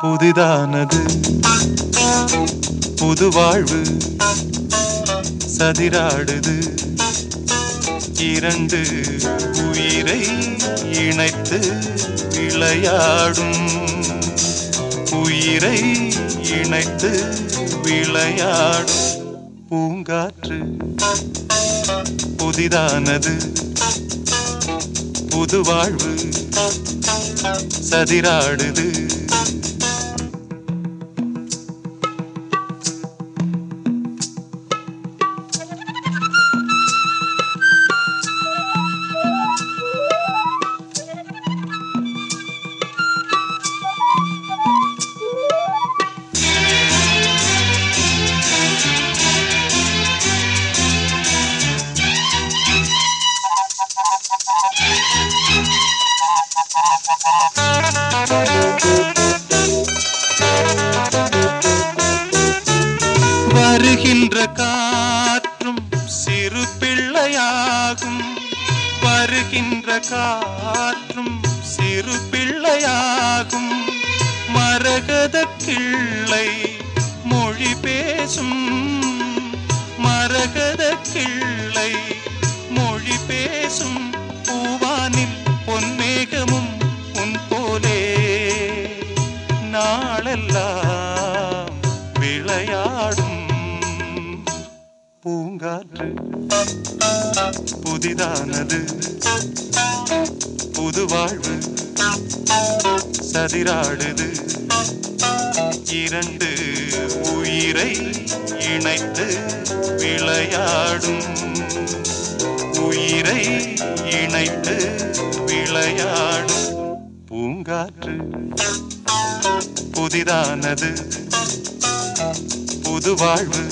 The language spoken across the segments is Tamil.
புதிதானது. புது வாழ்வு சதிராடுது. இரண்டு உயிரை இணைத்து விளையாடும். உயிரை இணைத்து விளையாடும். பூங்காற்று புதிதானது. புது வாழ்வு சதிராடுது. வருகின்ற காற்றும் சிறு பிள்ளையாகும். மரகத கிள்ளை மொழி பேசும். மரகத கிள்ளை மொழி பேசும். பூவானில் பொன்மேகமும் உன் போலே. நாளெல்லாம் விளையாடும் பூங்காற்று புதிதானது. புது வாழ்வு சதிராடுது. இரண்டு உயிரை இணைத்து விளையாடும். உயிரை இணைத்து விளையாடும். பூங்காற்று புதிதானது. புது வாழ்வு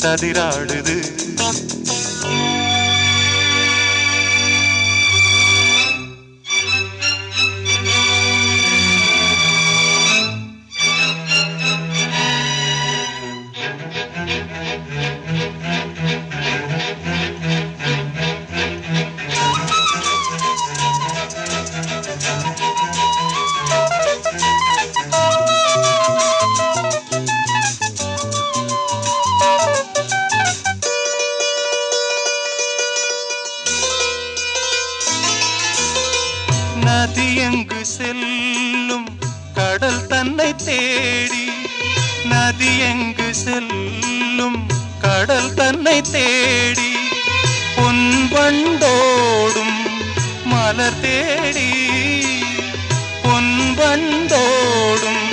சதிராடுது நதி எங்கு செல்லும்? கடல் தன்னை தேடி நதி எங்கு செல்லும்? கடல் தன்னை தேடி பொன் வண்டோடும் மலர் தேடி பொன் வண்டோடும்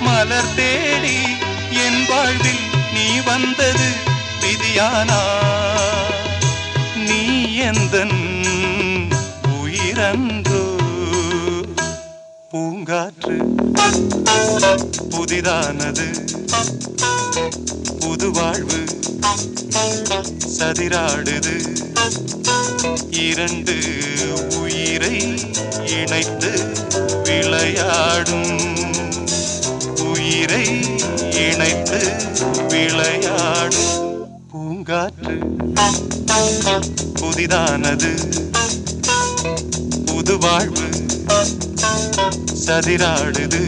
மலர் தேடி என் வாழ்வில் நீ வந்தது விதியானா? நீ எந்தன் உயிரன் பூங்காற்று புதிதானது. புது வாழ்வு சதிராடுது. இரண்டு உயிரை இணைத்து விளையாடும். உயிரை இணைத்து விளையாடும். பூங்காற்று புதிதானது. புது வாழ்வு சதிராடுது.